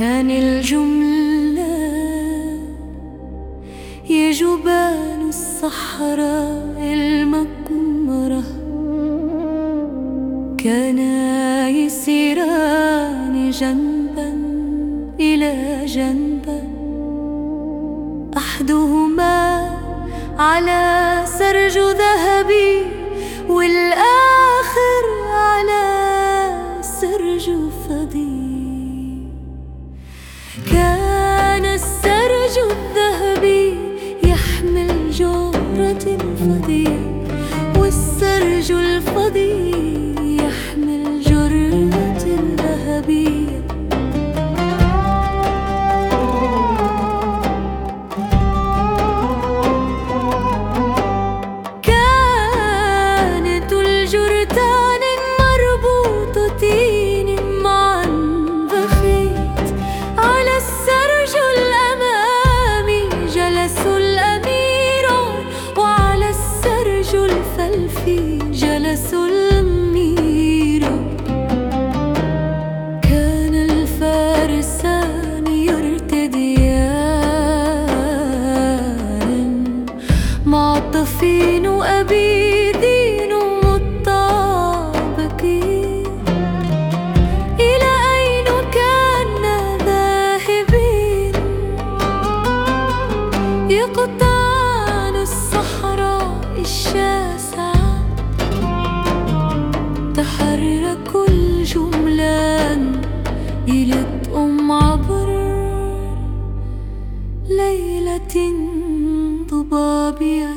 كان الجملة يا جبال الصحراء المقمرة كانا يسيران جنبا إلى جنب أحدهما على جورة الفضي والسرج الفضي معطفين وأبيدين مطابقين إلى أين كنا ذاهبين يقطعن الصحراء الشاسعة تحرك الجملان إلى أم عبر ليلة ضبابية.